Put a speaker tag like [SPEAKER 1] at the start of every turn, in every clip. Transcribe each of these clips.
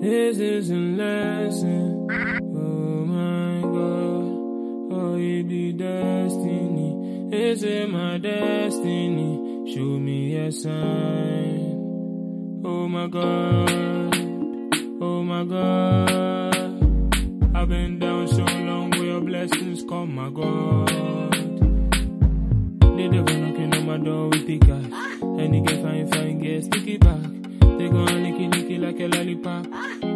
[SPEAKER 1] This is a lesson. Oh my God. Oh, it be destiny. Is it my destiny? Show me a sign. Oh my God. Oh my God. I've been down so long where your blessings come, my God. They never knocking on my door with the cash. And they get fine, fine, get sticky back. They go on licky, licky like a lollipop.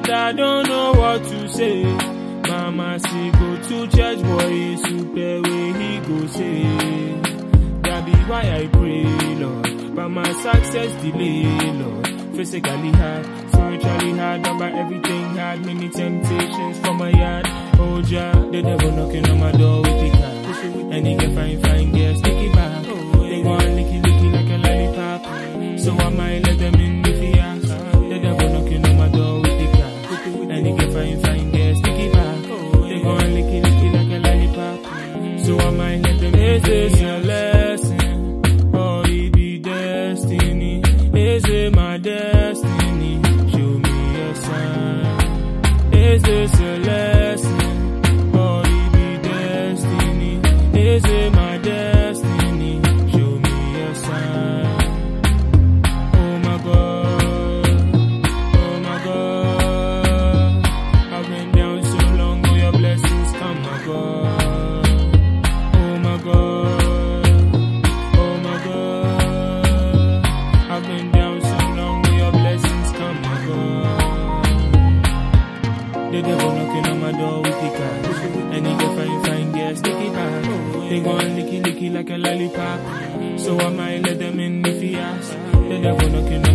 [SPEAKER 1] But I don't know what to say. Mama say go to church, boy, super way he go say. That be why I pray, Lord. But my success delay, Lord. Physically hard, spiritually hard, by everything hard. Many temptations from my yard. Oh, Jah, the devil knocking on my door with the car. And he can find, find girls, praises your life. On like a lollipop. So I might let them in if he ask. The devil knocking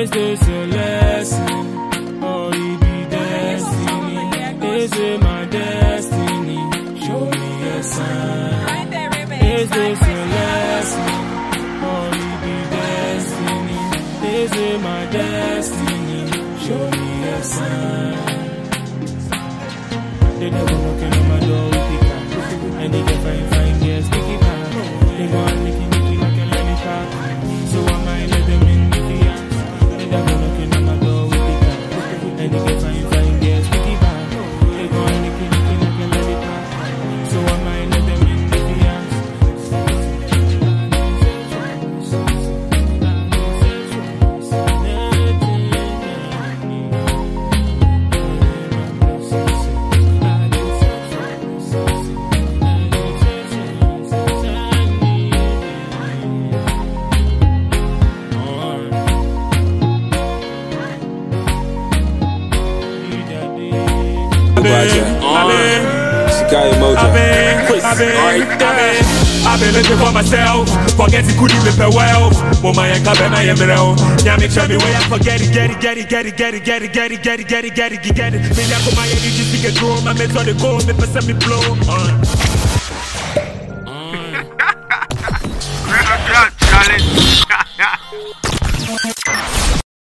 [SPEAKER 2] Is this
[SPEAKER 1] a lesson or it be destiny? Is it my destiny? Show me a sign. Is this a lesson or it be destiny? Is it my destiny? Show me a sign. The devil knocking on my door with the and they get fine,
[SPEAKER 3] Emoji.
[SPEAKER 4] I've been,
[SPEAKER 3] Chris, alright.
[SPEAKER 4] Been, I've been looking for myself. Forget it, couldn't me well. Mama and am real. Yami, me where I forget it, get it, get it, get it, get it, get it, get it, get it, get it, get it, get it. Me, I put my energy to get through. My on the go, me, person me blow. Uh.